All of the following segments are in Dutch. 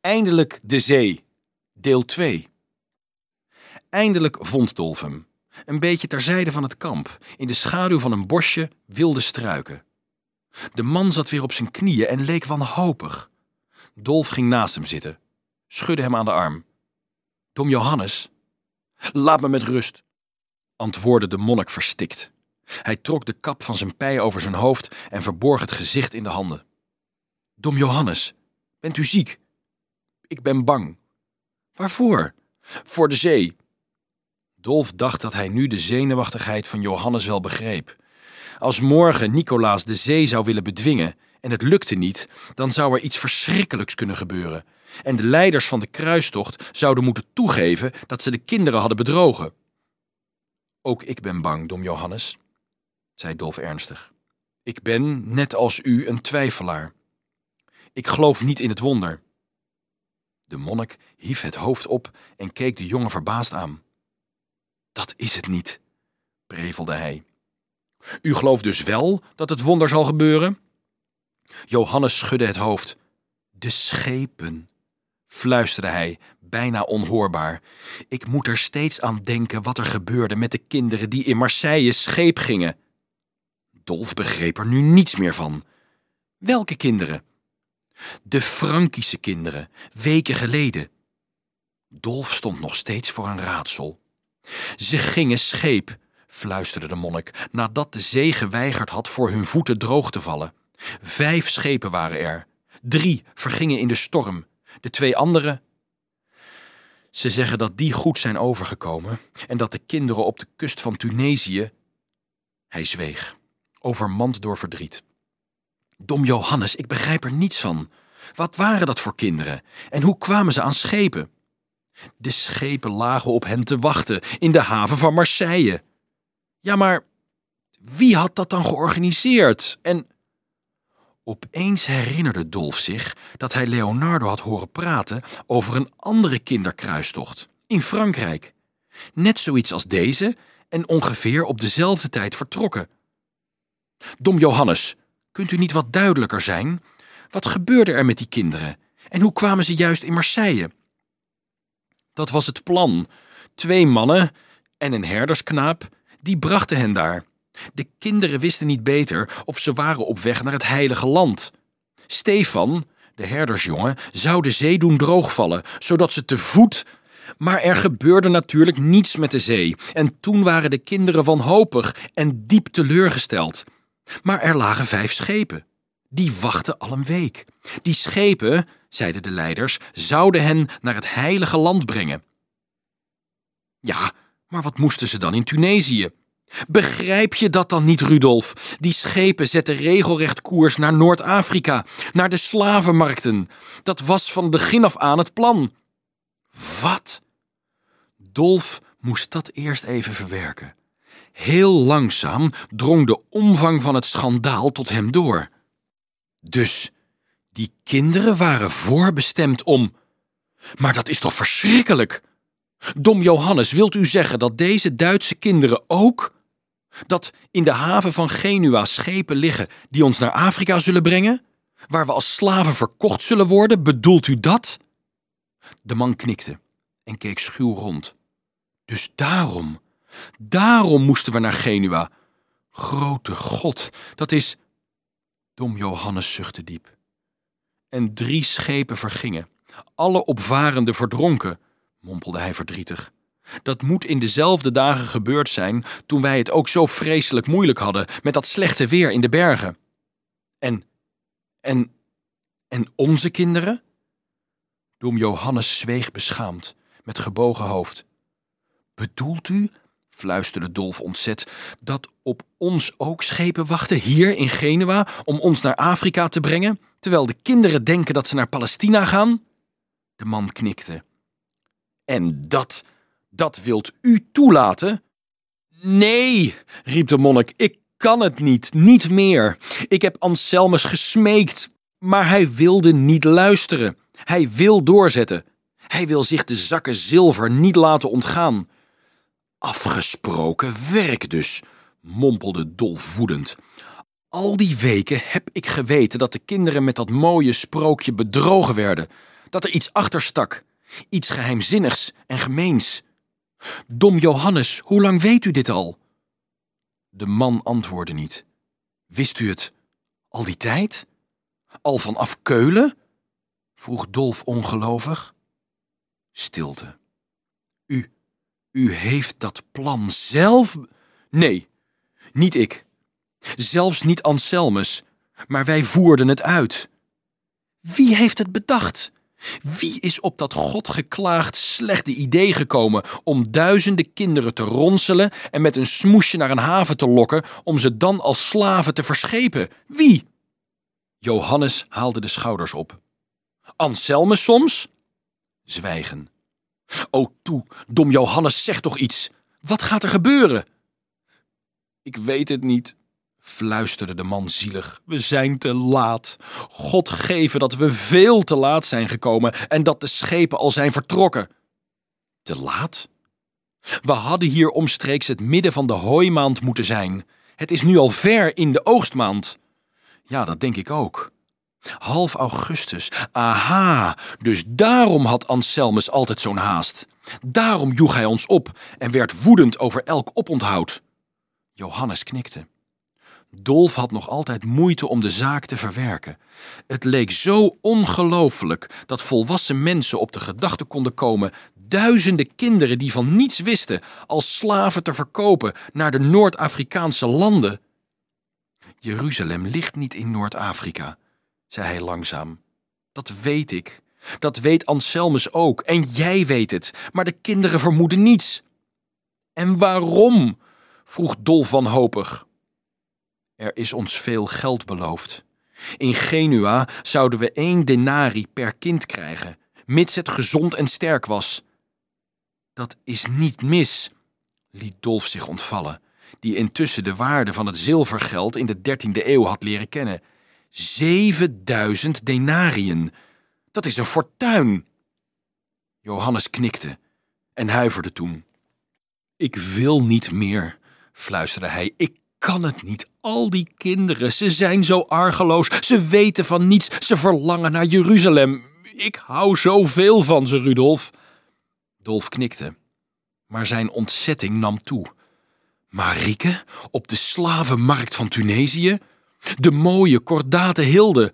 Eindelijk de zee, deel 2. Eindelijk vond Dolf hem. Een beetje terzijde van het kamp, in de schaduw van een bosje wilde struiken. De man zat weer op zijn knieën en leek wanhopig. Dolf ging naast hem zitten, schudde hem aan de arm. Dom Johannes, laat me met rust, antwoordde de monnik verstikt. Hij trok de kap van zijn pij over zijn hoofd en verborg het gezicht in de handen. Dom Johannes, bent u ziek? Ik ben bang. Waarvoor? Voor de zee. Dolf dacht dat hij nu de zenuwachtigheid van Johannes wel begreep. Als morgen Nicolaas de zee zou willen bedwingen en het lukte niet, dan zou er iets verschrikkelijks kunnen gebeuren. En de leiders van de kruistocht zouden moeten toegeven dat ze de kinderen hadden bedrogen. Ook ik ben bang, dom Johannes, zei Dolf ernstig. Ik ben, net als u, een twijfelaar. Ik geloof niet in het wonder. De monnik hief het hoofd op en keek de jongen verbaasd aan. Dat is het niet, prevelde hij. U gelooft dus wel dat het wonder zal gebeuren? Johannes schudde het hoofd. De schepen, fluisterde hij, bijna onhoorbaar. Ik moet er steeds aan denken wat er gebeurde met de kinderen die in Marseille scheep gingen. Dolf begreep er nu niets meer van. Welke kinderen? De Frankische kinderen, weken geleden. Dolf stond nog steeds voor een raadsel. Ze gingen scheep, fluisterde de monnik, nadat de zee geweigerd had voor hun voeten droog te vallen. Vijf schepen waren er. Drie vergingen in de storm. De twee andere. Ze zeggen dat die goed zijn overgekomen en dat de kinderen op de kust van Tunesië. Hij zweeg, overmand door verdriet. Dom Johannes, ik begrijp er niets van. Wat waren dat voor kinderen? En hoe kwamen ze aan schepen? De schepen lagen op hen te wachten in de haven van Marseille. Ja, maar wie had dat dan georganiseerd? En opeens herinnerde Dolf zich dat hij Leonardo had horen praten over een andere kinderkruistocht in Frankrijk. Net zoiets als deze en ongeveer op dezelfde tijd vertrokken. Dom Johannes, kunt u niet wat duidelijker zijn? Wat gebeurde er met die kinderen? En hoe kwamen ze juist in Marseille? Dat was het plan. Twee mannen en een herdersknaap, die brachten hen daar. De kinderen wisten niet beter of ze waren op weg naar het heilige land. Stefan, de herdersjongen, zou de zee doen droogvallen, zodat ze te voet. Maar er gebeurde natuurlijk niets met de zee, en toen waren de kinderen wanhopig en diep teleurgesteld. Maar er lagen vijf schepen. Die wachten al een week. Die schepen, zeiden de leiders, zouden hen naar het heilige land brengen. Ja, maar wat moesten ze dan in Tunesië? Begrijp je dat dan niet, Rudolf? Die schepen zetten regelrecht koers naar Noord-Afrika, naar de slavenmarkten. Dat was van begin af aan het plan. Wat? Dolf moest dat eerst even verwerken. Heel langzaam drong de omvang van het schandaal tot hem door. Dus die kinderen waren voorbestemd om. Maar dat is toch verschrikkelijk? Dom Johannes, wilt u zeggen dat deze Duitse kinderen ook. dat in de haven van Genua schepen liggen die ons naar Afrika zullen brengen? Waar we als slaven verkocht zullen worden? Bedoelt u dat? De man knikte en keek schuw rond. Dus daarom, daarom moesten we naar Genua. Grote God, dat is. Dom Johannes zuchtte diep. En drie schepen vergingen, alle opvarenden verdronken, mompelde hij verdrietig. Dat moet in dezelfde dagen gebeurd zijn toen wij het ook zo vreselijk moeilijk hadden met dat slechte weer in de bergen. En, en, en onze kinderen? Dom Johannes zweeg beschaamd, met gebogen hoofd. Bedoelt u fluisterde Dolf ontzet, dat op ons ook schepen wachten hier in Genua om ons naar Afrika te brengen, terwijl de kinderen denken dat ze naar Palestina gaan? De man knikte. En dat, dat wilt u toelaten? Nee, riep de monnik, ik kan het niet, niet meer. Ik heb Anselmus gesmeekt, maar hij wilde niet luisteren. Hij wil doorzetten. Hij wil zich de zakken zilver niet laten ontgaan. Afgesproken werk dus, mompelde Dolf woedend. Al die weken heb ik geweten dat de kinderen met dat mooie sprookje bedrogen werden. Dat er iets achter stak. Iets geheimzinnigs en gemeens. Dom Johannes, hoe lang weet u dit al? De man antwoordde niet. Wist u het al die tijd? Al vanaf Keulen? vroeg Dolf ongelovig. Stilte. U, heeft dat plan zelf? Nee, niet ik. Zelfs niet Anselmus, maar wij voerden het uit. Wie heeft het bedacht? Wie is op dat godgeklaagd slechte idee gekomen om duizenden kinderen te ronselen en met een smoesje naar een haven te lokken om ze dan als slaven te verschepen? Wie? Johannes haalde de schouders op. Anselmus soms? Zwijgen. O toe, dom Johannes, zeg toch iets. Wat gaat er gebeuren? Ik weet het niet, fluisterde de man zielig. We zijn te laat. God geven dat we veel te laat zijn gekomen en dat de schepen al zijn vertrokken. Te laat? We hadden hier omstreeks het midden van de hooimaand moeten zijn. Het is nu al ver in de oogstmaand. Ja, dat denk ik ook. Half augustus. Aha, dus daarom had Anselmus altijd zo'n haast. Daarom joeg hij ons op en werd woedend over elk oponthoud. Johannes knikte. Dolf had nog altijd moeite om de zaak te verwerken. Het leek zo ongelooflijk dat volwassen mensen op de gedachte konden komen duizenden kinderen die van niets wisten als slaven te verkopen naar de Noord-Afrikaanse landen. Jeruzalem ligt niet in Noord-Afrika, zei hij langzaam. Dat weet ik. Dat weet Anselmus ook. En jij weet het. Maar de kinderen vermoeden niets. En waarom? vroeg Dolf wanhopig. Er is ons veel geld beloofd. In Genua zouden we één denari per kind krijgen, mits het gezond en sterk was. Dat is niet mis, liet Dolf zich ontvallen, die intussen de waarde van het zilvergeld in de dertiende eeuw had leren kennen. Zevenduizend denariën. Dat is een fortuin. Johannes knikte en huiverde toen. Ik wil niet meer, fluisterde hij. Ik kan het niet. Al die kinderen, ze zijn zo argeloos. Ze weten van niets. Ze verlangen naar Jeruzalem. Ik hou zoveel van ze, Rudolf. Dolf knikte, maar zijn ontzetting nam toe. Marieke op de slavenmarkt van Tunesië? De mooie, kordate Hilde?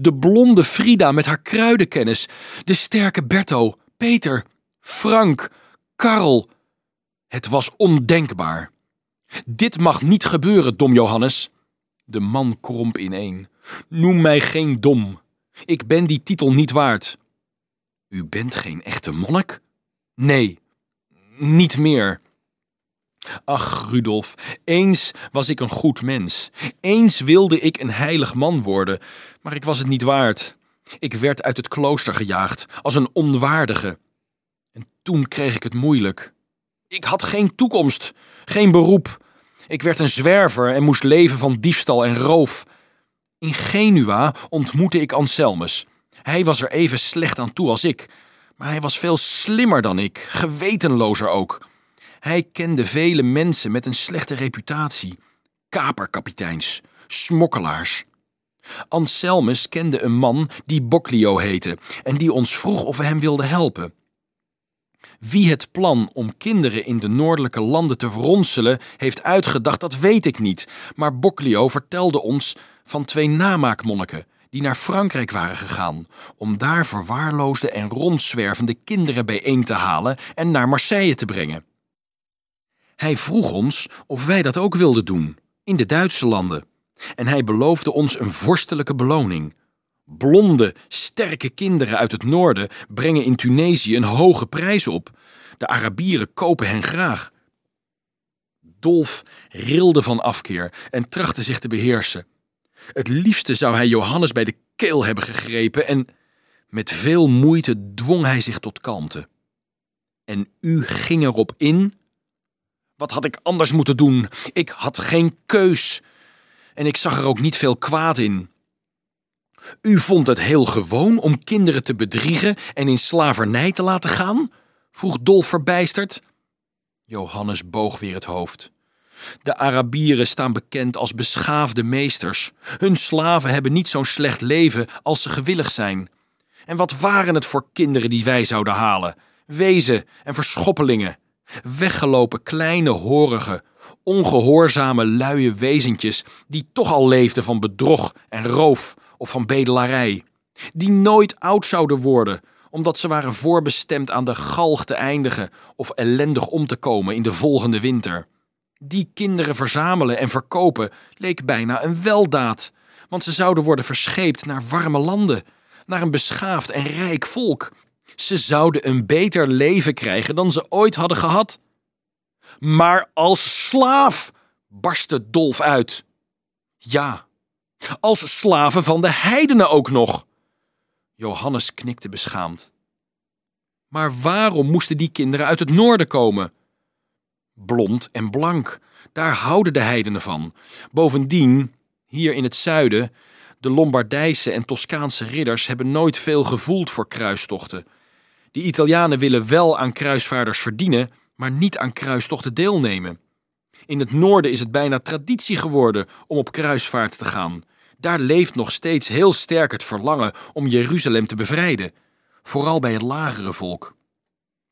De blonde Frida met haar kruidenkennis? De sterke Berto, Peter, Frank, Karl? Het was ondenkbaar. Dit mag niet gebeuren, dom Johannes. De man kromp ineen. Noem mij geen dom. Ik ben die titel niet waard. U bent geen echte monnik? Nee, niet meer. Ach, Rudolf, eens was ik een goed mens. Eens wilde ik een heilig man worden, maar ik was het niet waard. Ik werd uit het klooster gejaagd, als een onwaardige. En toen kreeg ik het moeilijk. Ik had geen toekomst, geen beroep. Ik werd een zwerver en moest leven van diefstal en roof. In Genua ontmoette ik Anselmus. Hij was er even slecht aan toe als ik, maar hij was veel slimmer dan ik, gewetenlozer ook. Hij kende vele mensen met een slechte reputatie: kaperkapiteins, smokkelaars. Anselmus kende een man die Boclio heette en die ons vroeg of we hem wilden helpen. Wie het plan om kinderen in de noordelijke landen te verronselen heeft uitgedacht, dat weet ik niet. Maar Boclio vertelde ons van twee namaakmonniken die naar Frankrijk waren gegaan om daar verwaarloosde en rondzwervende kinderen bijeen te halen en naar Marseille te brengen. Hij vroeg ons of wij dat ook wilden doen, in de Duitse landen. En hij beloofde ons een vorstelijke beloning. Blonde, sterke kinderen uit het noorden brengen in Tunesië een hoge prijs op. De Arabieren kopen hen graag. Dolf rilde van afkeer en trachtte zich te beheersen. Het liefste zou hij Johannes bij de keel hebben gegrepen en met veel moeite dwong hij zich tot kalmte. En u ging erop in? Wat had ik anders moeten doen? Ik had geen keus. En ik zag er ook niet veel kwaad in. U vond het heel gewoon om kinderen te bedriegen en in slavernij te laten gaan? vroeg Dolf verbijsterd. Johannes boog weer het hoofd. De Arabieren staan bekend als beschaafde meesters. Hun slaven hebben niet zo'n slecht leven als ze gewillig zijn. En wat waren het voor kinderen die wij zouden halen? Wezen en verschoppelingen. Weggelopen kleine, horige, ongehoorzame, luie wezentjes die toch al leefden van bedrog en roof of van bedelarij. Die nooit oud zouden worden, omdat ze waren voorbestemd aan de galg te eindigen of ellendig om te komen in de volgende winter. Die kinderen verzamelen en verkopen leek bijna een weldaad, want ze zouden worden verscheept naar warme landen, naar een beschaafd en rijk volk. Ze zouden een beter leven krijgen dan ze ooit hadden gehad. Maar als slaaf barstte Dolf uit. Ja, als slaven van de heidenen ook nog. Johannes knikte beschaamd. Maar waarom moesten die kinderen uit het noorden komen? Blond en blank, daar houden de heidenen van. Bovendien, hier in het zuiden, de Lombardijse en Toscaanse ridders hebben nooit veel gevoeld voor kruistochten. De Italianen willen wel aan kruisvaarders verdienen, maar niet aan kruistochten deelnemen. In het noorden is het bijna traditie geworden om op kruisvaart te gaan. Daar leeft nog steeds heel sterk het verlangen om Jeruzalem te bevrijden, vooral bij het lagere volk.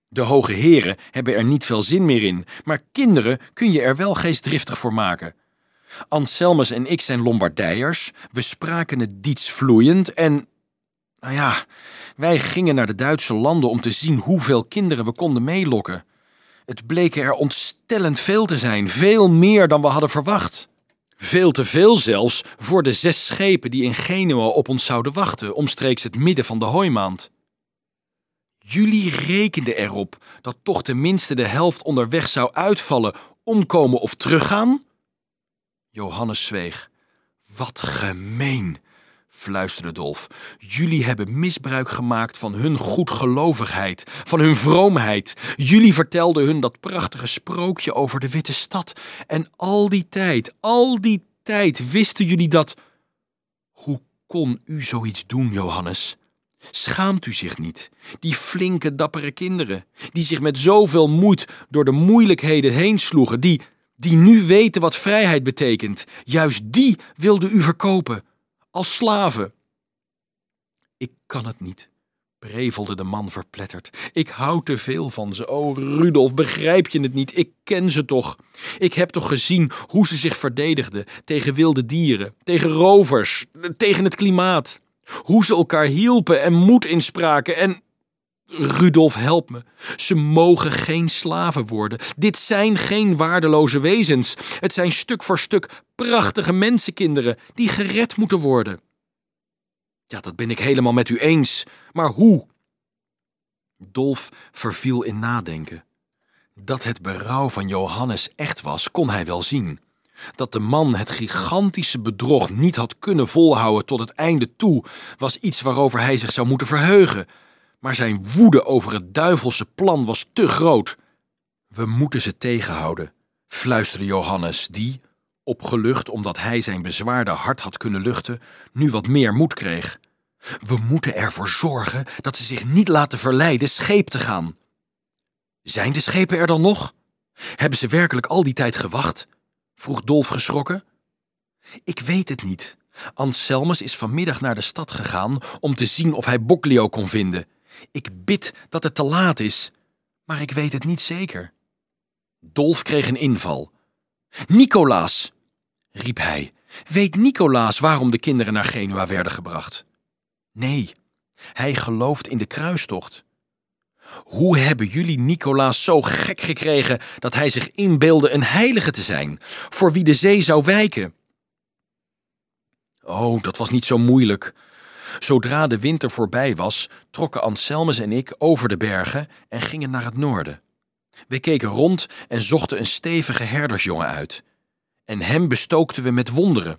De hoge heren hebben er niet veel zin meer in, maar kinderen kun je er wel geestdriftig voor maken. Anselmus en ik zijn Lombardijers, we spraken het Diets vloeiend en. Nou ja, wij gingen naar de Duitse landen om te zien hoeveel kinderen we konden meelokken. Het bleken er ontstellend veel te zijn, veel meer dan we hadden verwacht. Veel te veel zelfs voor de zes schepen die in Genua op ons zouden wachten, omstreeks het midden van de hooimaand. Jullie rekenden erop dat toch tenminste de helft onderweg zou uitvallen, omkomen of teruggaan? Johannes zweeg. Wat gemeen, fluisterde Dolf. Jullie hebben misbruik gemaakt van hun goedgelovigheid, van hun vroomheid. Jullie vertelden hun dat prachtige sprookje over de witte stad. En al die tijd, al die tijd wisten jullie dat. Hoe kon u zoiets doen, Johannes? Schaamt u zich niet? Die flinke, dappere kinderen, die zich met zoveel moed door de moeilijkheden heen sloegen, die, die nu weten wat vrijheid betekent, juist die wilde u verkopen als slaven. Ik kan het niet, prevelde de man verpletterd. Ik hou te veel van ze. O, Rudolf, begrijp je het niet? Ik ken ze toch. Ik heb toch gezien hoe ze zich verdedigden tegen wilde dieren, tegen rovers, tegen het klimaat. Hoe ze elkaar hielpen en moed inspraken en... Rudolf, help me. Ze mogen geen slaven worden. Dit zijn geen waardeloze wezens. Het zijn stuk voor stuk prachtige mensenkinderen die gered moeten worden. Ja, dat ben ik helemaal met u eens. Maar hoe? Dolf verviel in nadenken. Dat het berouw van Johannes echt was, kon hij wel zien. Dat de man het gigantische bedrog niet had kunnen volhouden tot het einde toe, was iets waarover hij zich zou moeten verheugen maar zijn woede over het duivelse plan was te groot. We moeten ze tegenhouden, fluisterde Johannes, die, opgelucht omdat hij zijn bezwaarde hart had kunnen luchten, nu wat meer moed kreeg. We moeten ervoor zorgen dat ze zich niet laten verleiden scheep te gaan. Zijn de schepen er dan nog? Hebben ze werkelijk al die tijd gewacht? vroeg Dolf geschrokken. Ik weet het niet. Anselmus is vanmiddag naar de stad gegaan om te zien of hij Boclio kon vinden. Ik bid dat het te laat is, maar ik weet het niet zeker. Dolf kreeg een inval. Nicolaas, riep hij. Weet Nicolaas waarom de kinderen naar Genua werden gebracht? Nee, hij gelooft in de kruistocht. Hoe hebben jullie Nicolaas zo gek gekregen dat hij zich inbeelde een heilige te zijn, voor wie de zee zou wijken? Oh, dat was niet zo moeilijk. Zodra de winter voorbij was, trokken Anselmus en ik over de bergen en gingen naar het noorden. We keken rond en zochten een stevige herdersjongen uit. En hem bestookten we met wonderen.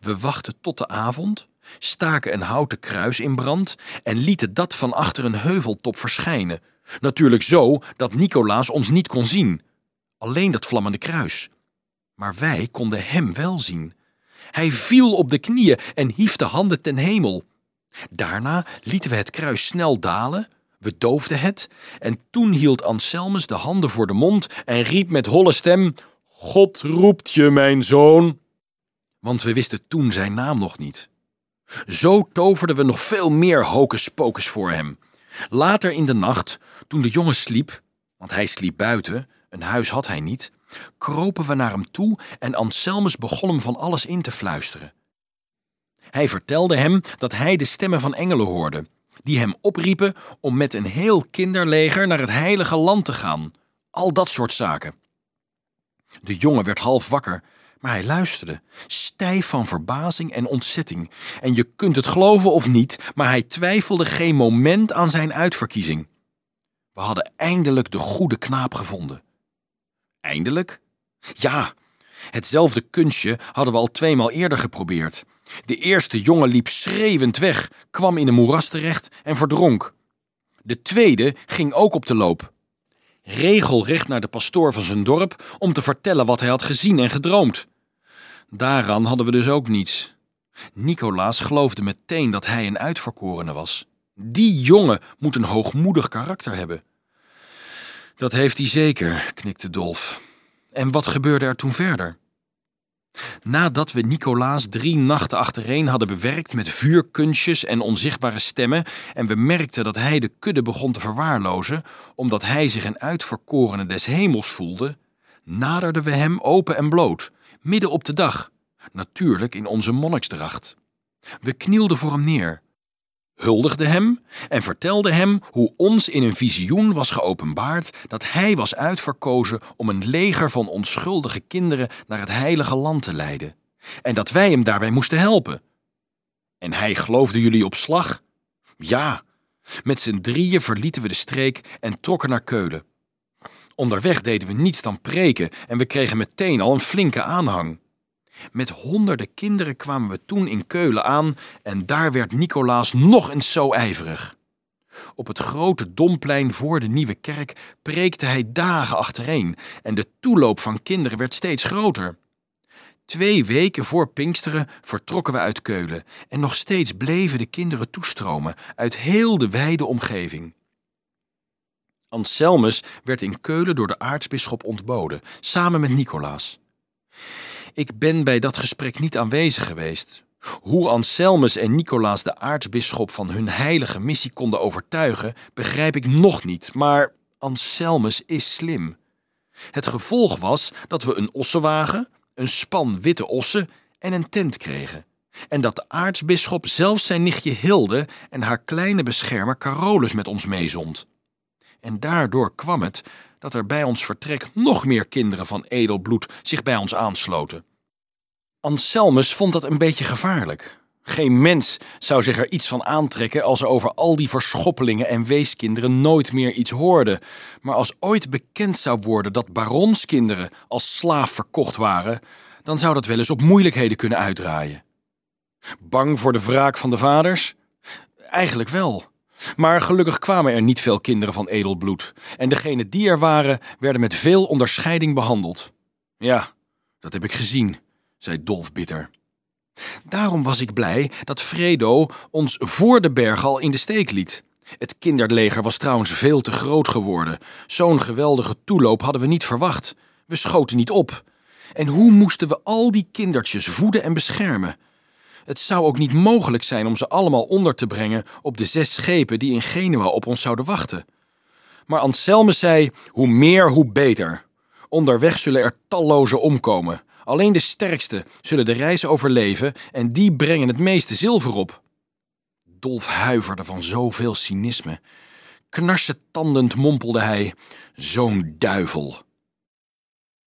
We wachten tot de avond, staken een houten kruis in brand en lieten dat van achter een heuveltop verschijnen. Natuurlijk zo dat Nicolaas ons niet kon zien. Alleen dat vlammende kruis. Maar wij konden hem wel zien. Hij viel op de knieën en hief de handen ten hemel. Daarna lieten we het kruis snel dalen, we doofden het, en toen hield Anselmus de handen voor de mond en riep met holle stem: God roept je, mijn zoon. Want we wisten toen zijn naam nog niet. Zo toverden we nog veel meer hocus-pocus voor hem. Later in de nacht, toen de jongen sliep, want hij sliep buiten, een huis had hij niet, kropen we naar hem toe en Anselmus begon hem van alles in te fluisteren. Hij vertelde hem dat hij de stemmen van engelen hoorde, die hem opriepen om met een heel kinderleger naar het heilige land te gaan. Al dat soort zaken. De jongen werd half wakker, maar hij luisterde, stijf van verbazing en ontzetting. En je kunt het geloven of niet, maar hij twijfelde geen moment aan zijn uitverkiezing. We hadden eindelijk de goede knaap gevonden. Eindelijk? Ja, hetzelfde kunstje hadden we al tweemaal eerder geprobeerd. De eerste jongen liep schreeuwend weg, kwam in een moeras terecht en verdronk. De tweede ging ook op de loop. Regelrecht naar de pastoor van zijn dorp om te vertellen wat hij had gezien en gedroomd. Daaraan hadden we dus ook niets. Nicolaas geloofde meteen dat hij een uitverkorene was. Die jongen moet een hoogmoedig karakter hebben. Dat heeft hij zeker, knikte Dolf. En wat gebeurde er toen verder? Nadat we Nicolaas drie nachten achtereen hadden bewerkt met vuurkunstjes en onzichtbare stemmen, en we merkten dat hij de kudde begon te verwaarlozen, omdat hij zich een uitverkorene des hemels voelde, naderden we hem open en bloot, midden op de dag, natuurlijk in onze monniksdracht. We knielden voor hem neer, huldigde hem en vertelde hem hoe ons in een visioen was geopenbaard dat hij was uitverkozen om een leger van onschuldige kinderen naar het heilige land te leiden en dat wij hem daarbij moesten helpen. En hij geloofde jullie op slag? Ja, met z'n drieën verlieten we de streek en trokken naar Keulen. Onderweg deden we niets dan preken en we kregen meteen al een flinke aanhang. Met honderden kinderen kwamen we toen in Keulen aan en daar werd Nicolaas nog eens zo ijverig. Op het grote domplein voor de nieuwe kerk preekte hij dagen achtereen en de toeloop van kinderen werd steeds groter. Twee weken voor Pinksteren vertrokken we uit Keulen en nog steeds bleven de kinderen toestromen uit heel de wijde omgeving. Anselmus werd in Keulen door de aartsbisschop ontboden, samen met Nicolaas. Ik ben bij dat gesprek niet aanwezig geweest. Hoe Anselmus en Nicolaas de aartsbisschop van hun heilige missie konden overtuigen, begrijp ik nog niet, maar Anselmus is slim. Het gevolg was dat we een ossenwagen, een span witte ossen en een tent kregen. En dat de aartsbisschop zelfs zijn nichtje Hilde en haar kleine beschermer Carolus met ons meezond. En daardoor kwam het dat er bij ons vertrek nog meer kinderen van edel bloed zich bij ons aansloten. Anselmus vond dat een beetje gevaarlijk. Geen mens zou zich er iets van aantrekken als er over al die verschoppelingen en weeskinderen nooit meer iets hoorde. Maar als ooit bekend zou worden dat baronskinderen als slaaf verkocht waren, dan zou dat wel eens op moeilijkheden kunnen uitdraaien. Bang voor de wraak van de vaders? Eigenlijk wel. Maar gelukkig kwamen er niet veel kinderen van edel bloed, en degenen die er waren, werden met veel onderscheiding behandeld. Ja, dat heb ik gezien, zei Dolf bitter. Daarom was ik blij dat Fredo ons voor de berg al in de steek liet. Het kinderleger was trouwens veel te groot geworden. Zo'n geweldige toeloop hadden we niet verwacht. We schoten niet op. En hoe moesten we al die kindertjes voeden en beschermen? Het zou ook niet mogelijk zijn om ze allemaal onder te brengen op de zes schepen die in Genua op ons zouden wachten. Maar Anselme zei: hoe meer, hoe beter. Onderweg zullen er talloze omkomen. Alleen de sterkste zullen de reis overleven en die brengen het meeste zilver op. Dolf huiverde van zoveel cynisme. Knarsetandend mompelde hij: Zo'n duivel.